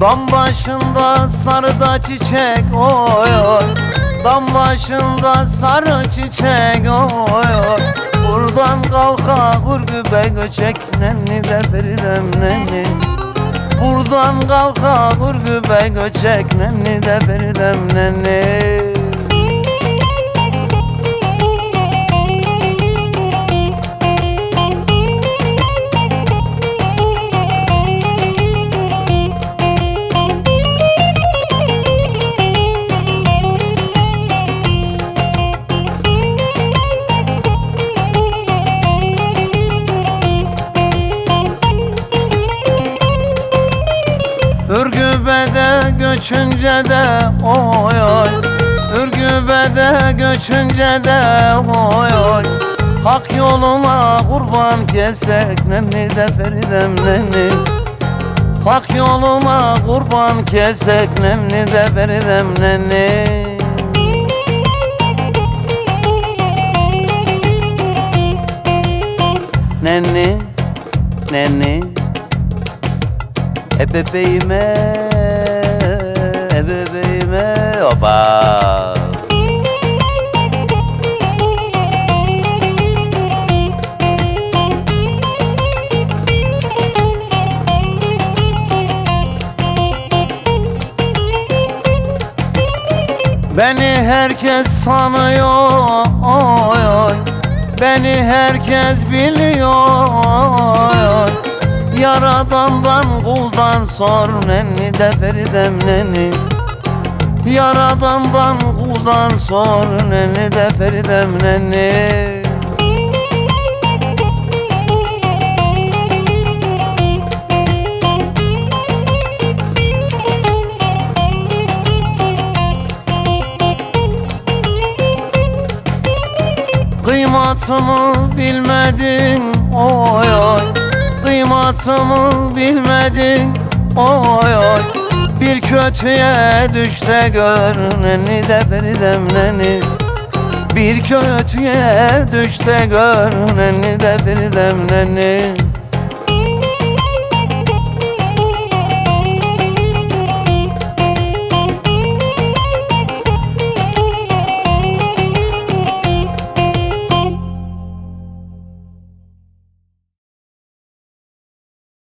Dam başında sarı da çiçek oy oy. Dam başında sarı çiçek oy oy. Buradan kalka gurgübe göçek Nenni de feridem nenni. Buradan kalka gurgübe göçek Nenni de feridem nenni Ürgübede göçünce de oy oy. Ürgübede göçünce de oy oy. Hak yoluna kurban kesek nenni de feridem nenni. Hak yoluna kurban kesek nenni de feridem nenni. Nenni, nenni Ebebeğime Ebebeğime Oba Beni herkes sanıyor Beni herkes biliyor Yaradandan kuldan sor nenni de feridem nenni Yaradandan kuldan sor nenni de feridem nenni Kıymatımı bilmedin oy oy Kıymatımı bilmedin. Oy oy. Bir kötüye düş de gör Nenni de feridem nenni Bir kötüye düş de gör Nenni de feridem nenni